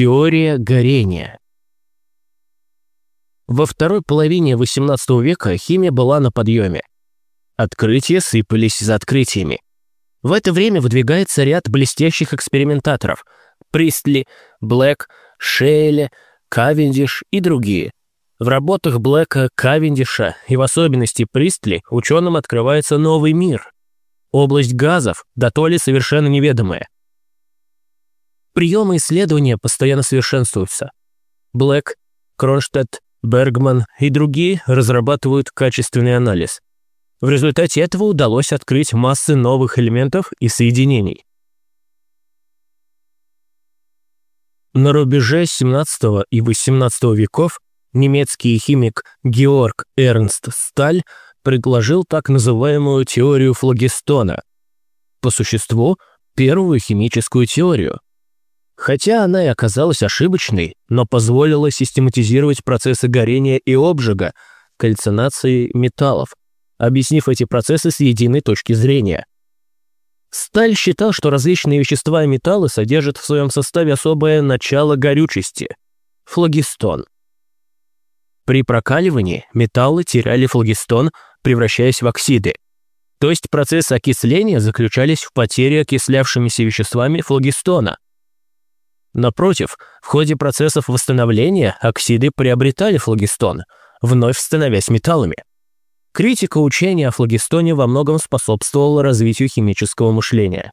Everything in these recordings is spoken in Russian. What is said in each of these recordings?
Теория горения. Во второй половине XVIII века химия была на подъеме. Открытия сыпались за открытиями. В это время выдвигается ряд блестящих экспериментаторов – Пристли, Блэк, Шейле, Кавендиш и другие. В работах Блэка, Кавендиша и в особенности Пристли ученым открывается новый мир. Область газов, да то ли совершенно неведомая – Приемы исследования постоянно совершенствуются. Блэк, Кронштадт, Бергман и другие разрабатывают качественный анализ. В результате этого удалось открыть массы новых элементов и соединений. На рубеже 17 и 18 веков немецкий химик Георг Эрнст Сталь предложил так называемую теорию флогистона. По существу, первую химическую теорию – Хотя она и оказалась ошибочной, но позволила систематизировать процессы горения и обжига, кальцинации металлов, объяснив эти процессы с единой точки зрения. Сталь считал, что различные вещества и металлы содержат в своем составе особое начало горючести – флогистон. При прокаливании металлы теряли флогистон, превращаясь в оксиды. То есть процессы окисления заключались в потере окислявшимися веществами флогистона – Напротив, в ходе процессов восстановления оксиды приобретали флогистон, вновь становясь металлами. Критика учения о флогистоне во многом способствовала развитию химического мышления.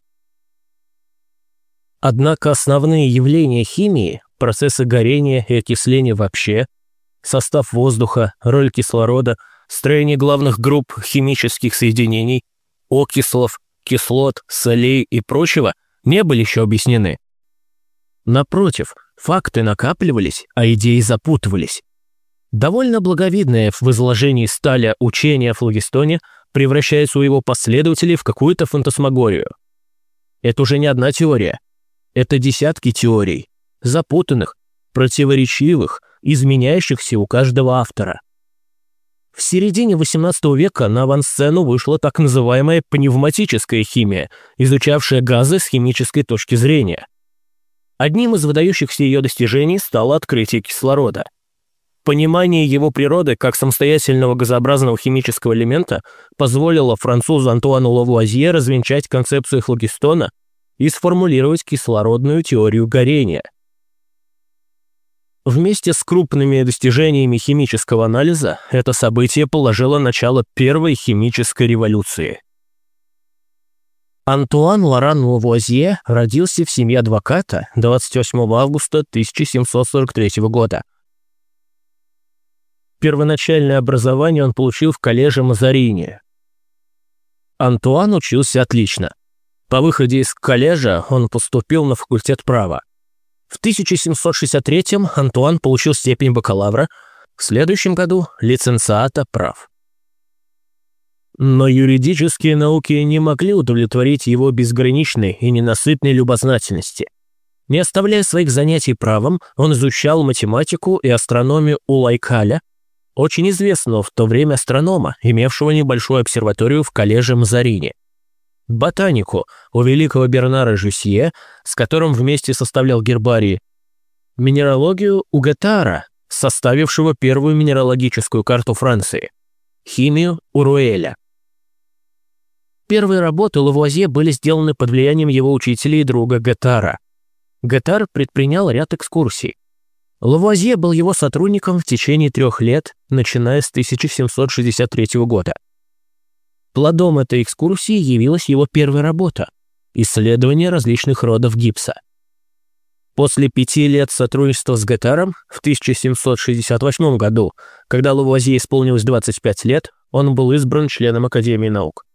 Однако основные явления химии, процессы горения и окисления вообще, состав воздуха, роль кислорода, строение главных групп химических соединений, окислов, кислот, солей и прочего не были еще объяснены. Напротив, факты накапливались, а идеи запутывались. Довольно благовидное в изложении Сталя учение о флагистоне превращается у его последователей в какую-то фантасмагорию. Это уже не одна теория. Это десятки теорий, запутанных, противоречивых, изменяющихся у каждого автора. В середине XVIII века на авансцену вышла так называемая пневматическая химия, изучавшая газы с химической точки зрения – Одним из выдающихся ее достижений стало открытие кислорода. Понимание его природы как самостоятельного газообразного химического элемента позволило французу Антуану Лавуазье развенчать концепцию флогистона и сформулировать кислородную теорию горения. Вместе с крупными достижениями химического анализа это событие положило начало первой химической революции – Антуан Лоран Лавуазье родился в семье адвоката 28 августа 1743 года. Первоначальное образование он получил в коллеже Мазарини. Антуан учился отлично. По выходе из коллежа он поступил на факультет права. В 1763 Антуан получил степень бакалавра, в следующем году – лиценциата прав. Но юридические науки не могли удовлетворить его безграничной и ненасытной любознательности. Не оставляя своих занятий правом, он изучал математику и астрономию у Лайкаля, очень известного в то время астронома, имевшего небольшую обсерваторию в коллеже Мазарини. Ботанику у великого Бернара Жюсье, с которым вместе составлял гербарии. Минералогию у Гетара, составившего первую минералогическую карту Франции. Химию у Руэля. Первые работы Лавуазье были сделаны под влиянием его учителя и друга Гетара. Гетар предпринял ряд экскурсий. Лавуазье был его сотрудником в течение трех лет, начиная с 1763 года. Плодом этой экскурсии явилась его первая работа – исследование различных родов гипса. После пяти лет сотрудничества с Гетаром в 1768 году, когда Лавуазье исполнилось 25 лет, он был избран членом Академии наук.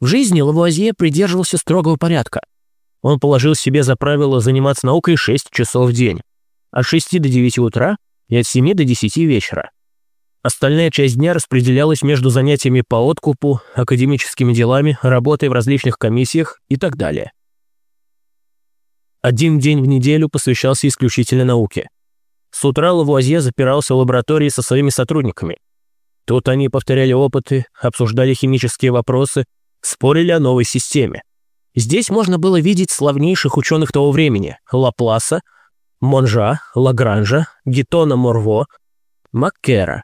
В жизни Лавуазье придерживался строгого порядка. Он положил себе за правило заниматься наукой 6 часов в день, от 6 до 9 утра и от 7 до 10 вечера. Остальная часть дня распределялась между занятиями по откупу, академическими делами, работой в различных комиссиях и так далее. Один день в неделю посвящался исключительно науке. С утра Лавуазье запирался в лаборатории со своими сотрудниками. Тут они повторяли опыты, обсуждали химические вопросы спорили о новой системе. Здесь можно было видеть славнейших ученых того времени – Лапласа, Монжа, Лагранжа, Гетона Морво, Маккера.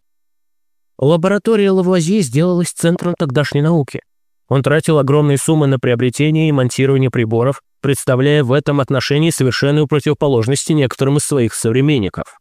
Лаборатория Лавуазье сделалась центром тогдашней науки. Он тратил огромные суммы на приобретение и монтирование приборов, представляя в этом отношении совершенную противоположность некоторым из своих современников.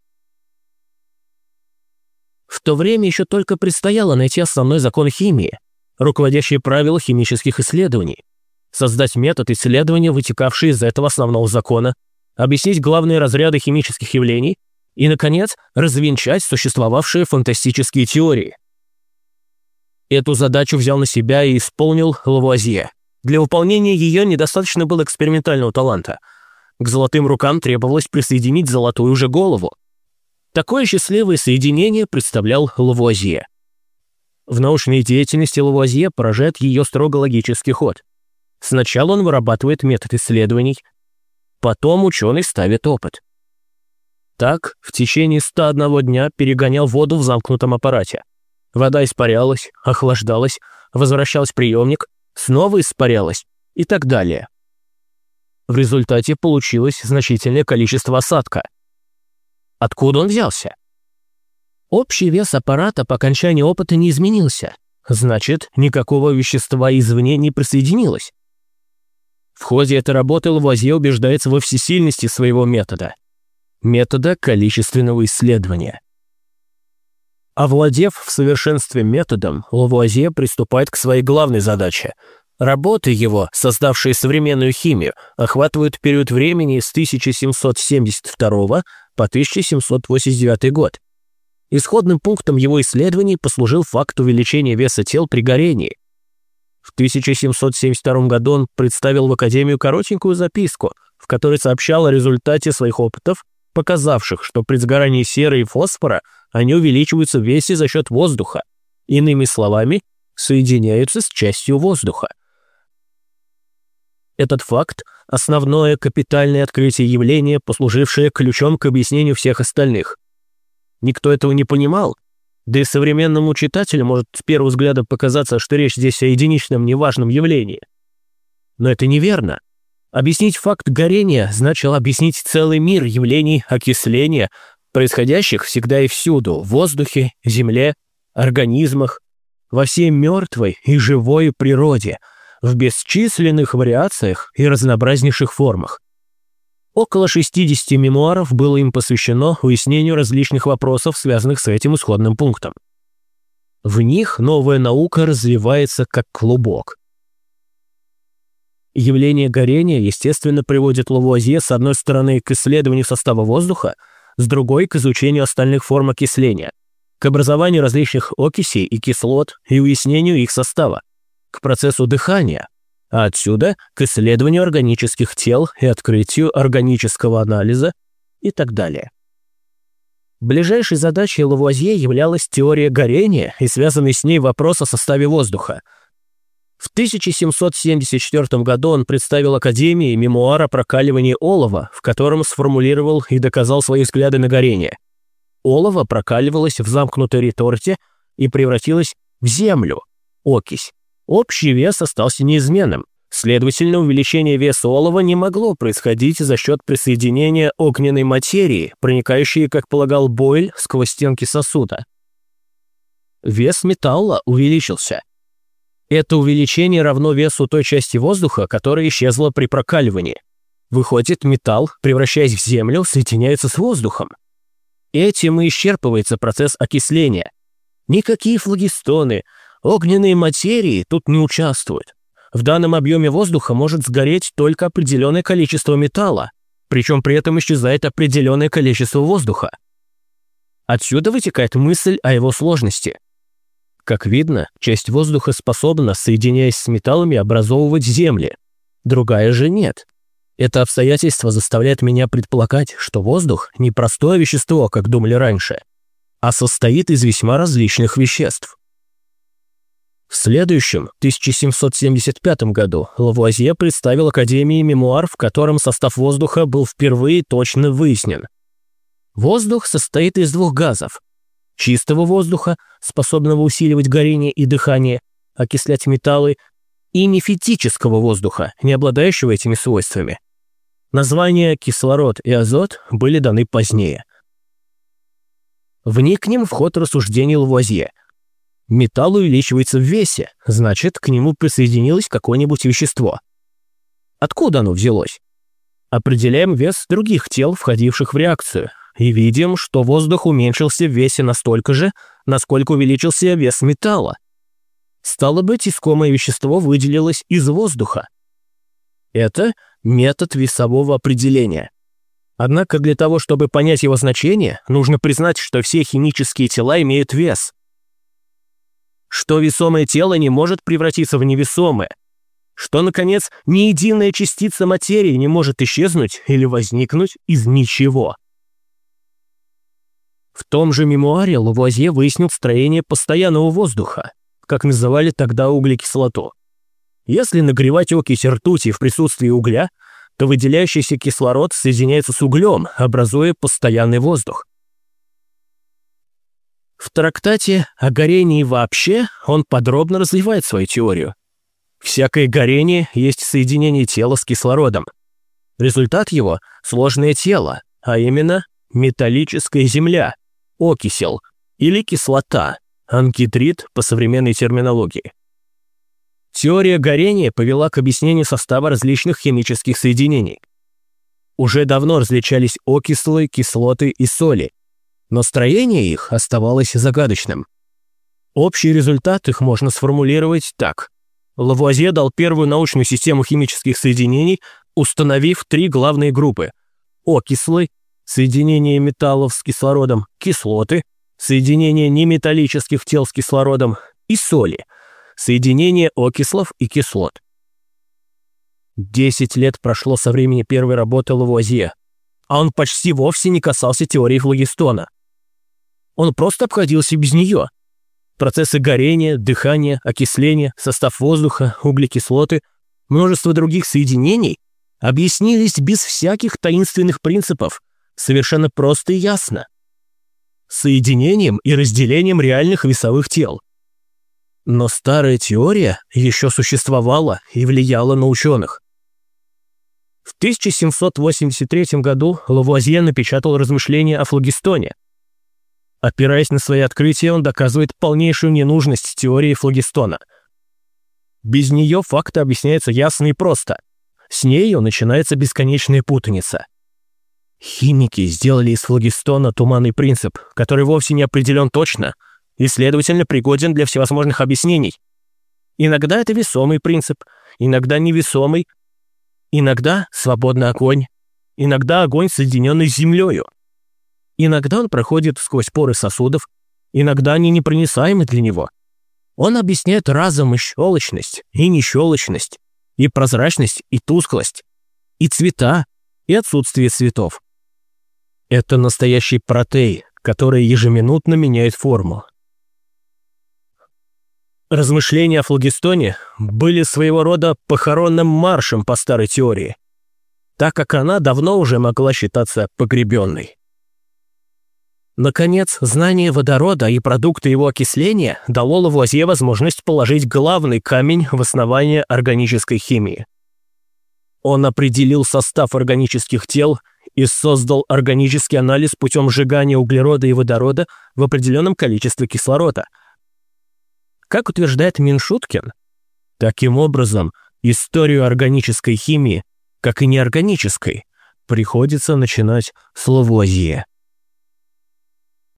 В то время еще только предстояло найти основной закон химии, руководящие правила химических исследований, создать метод исследования, вытекавший из этого основного закона, объяснить главные разряды химических явлений и, наконец, развенчать существовавшие фантастические теории. Эту задачу взял на себя и исполнил Лавуазье. Для выполнения ее недостаточно было экспериментального таланта. К золотым рукам требовалось присоединить золотую же голову. Такое счастливое соединение представлял Лавуазье. В научной деятельности Лавуазье поражает ее строго логический ход. Сначала он вырабатывает метод исследований, потом ученый ставит опыт. Так, в течение 101 дня перегонял воду в замкнутом аппарате. Вода испарялась, охлаждалась, возвращалась приемник, снова испарялась и так далее. В результате получилось значительное количество осадка. Откуда он взялся? Общий вес аппарата по окончании опыта не изменился. Значит, никакого вещества извне не присоединилось. В ходе этой работы Лавуазье убеждается во всесильности своего метода. Метода количественного исследования. Овладев в совершенстве методом, Лавуазье приступает к своей главной задаче. Работы его, создавшие современную химию, охватывают период времени с 1772 по 1789 год. Исходным пунктом его исследований послужил факт увеличения веса тел при горении. В 1772 году он представил в Академию коротенькую записку, в которой сообщал о результате своих опытов, показавших, что при сгорании серы и фосфора они увеличиваются в весе за счет воздуха. Иными словами, соединяются с частью воздуха. Этот факт – основное капитальное открытие явления, послужившее ключом к объяснению всех остальных. Никто этого не понимал, да и современному читателю может с первого взгляда показаться, что речь здесь о единичном неважном явлении. Но это неверно. Объяснить факт горения значило объяснить целый мир явлений окисления, происходящих всегда и всюду, в воздухе, земле, организмах, во всей мертвой и живой природе, в бесчисленных вариациях и разнообразнейших формах. Около 60 мемуаров было им посвящено уяснению различных вопросов, связанных с этим исходным пунктом. В них новая наука развивается как клубок. Явление горения, естественно, приводит Лавуазье с одной стороны к исследованию состава воздуха, с другой – к изучению остальных форм окисления, к образованию различных окисей и кислот и уяснению их состава, к процессу дыхания, а отсюда к исследованию органических тел и открытию органического анализа и так далее. Ближайшей задачей Лавуазье являлась теория горения и связанный с ней вопрос о составе воздуха. В 1774 году он представил Академии мемуар о прокаливании олова, в котором сформулировал и доказал свои взгляды на горение. Олово прокаливалось в замкнутой реторте и превратилось в землю, окись, Общий вес остался неизменным. Следовательно, увеличение веса олова не могло происходить за счет присоединения огненной материи, проникающей, как полагал Бойль, сквозь стенки сосуда. Вес металла увеличился. Это увеличение равно весу той части воздуха, которая исчезла при прокаливании. Выходит, металл, превращаясь в землю, соединяется с воздухом. Этим и исчерпывается процесс окисления. Никакие флагистоны, Огненные материи тут не участвуют. В данном объеме воздуха может сгореть только определенное количество металла, причем при этом исчезает определенное количество воздуха. Отсюда вытекает мысль о его сложности. Как видно, часть воздуха способна, соединяясь с металлами, образовывать земли. Другая же нет. Это обстоятельство заставляет меня предполагать, что воздух – не простое вещество, как думали раньше, а состоит из весьма различных веществ. В следующем, 1775 году, Лавуазье представил Академии мемуар, в котором состав воздуха был впервые точно выяснен. Воздух состоит из двух газов. Чистого воздуха, способного усиливать горение и дыхание, окислять металлы, и нефетического воздуха, не обладающего этими свойствами. Названия кислород и азот были даны позднее. Вникнем в ход рассуждений Лавуазье. Металл увеличивается в весе, значит, к нему присоединилось какое-нибудь вещество. Откуда оно взялось? Определяем вес других тел, входивших в реакцию, и видим, что воздух уменьшился в весе настолько же, насколько увеличился вес металла. Стало быть, искомое вещество выделилось из воздуха. Это метод весового определения. Однако для того, чтобы понять его значение, нужно признать, что все химические тела имеют вес. Что весомое тело не может превратиться в невесомое. Что, наконец, ни единая частица материи не может исчезнуть или возникнуть из ничего. В том же мемуаре Лавуазье выяснил строение постоянного воздуха, как называли тогда углекислоту. Если нагревать окись ртути в присутствии угля, то выделяющийся кислород соединяется с углем, образуя постоянный воздух. В трактате о горении вообще он подробно развивает свою теорию. Всякое горение есть соединение тела с кислородом. Результат его – сложное тело, а именно металлическая земля – окисел или кислота, анкитрит по современной терминологии. Теория горения повела к объяснению состава различных химических соединений. Уже давно различались окислы, кислоты и соли, но строение их оставалось загадочным. Общий результат их можно сформулировать так. Лавуазье дал первую научную систему химических соединений, установив три главные группы – окислы, соединение металлов с кислородом, кислоты, соединение неметаллических тел с кислородом и соли, соединение окислов и кислот. Десять лет прошло со времени первой работы Лавуазье, а он почти вовсе не касался теории флогистона. Он просто обходился без нее. Процессы горения, дыхания, окисления, состав воздуха, углекислоты, множество других соединений объяснились без всяких таинственных принципов, совершенно просто и ясно. Соединением и разделением реальных весовых тел. Но старая теория еще существовала и влияла на ученых. В 1783 году Лавуазье напечатал размышления о флогистоне. Опираясь на свои открытия, он доказывает полнейшую ненужность теории флогистона. Без нее факты объясняются ясно и просто. С нею начинается бесконечная путаница. Химики сделали из флогистона туманный принцип, который вовсе не определен точно и, следовательно, пригоден для всевозможных объяснений. Иногда это весомый принцип, иногда невесомый, иногда свободный огонь, иногда огонь, соединенный с землею. Иногда он проходит сквозь поры сосудов, иногда они непроницаемы для него. Он объясняет разом и щелочность, и нещелочность, и прозрачность, и тусклость, и цвета, и отсутствие цветов. Это настоящий протей, который ежеминутно меняет форму. Размышления о флагистоне были своего рода похоронным маршем по старой теории, так как она давно уже могла считаться погребенной. Наконец, знание водорода и продукты его окисления дало Лавуазье возможность положить главный камень в основание органической химии. Он определил состав органических тел и создал органический анализ путем сжигания углерода и водорода в определенном количестве кислорода. Как утверждает Миншуткин, таким образом историю органической химии, как и неорганической, приходится начинать с Лавуазье.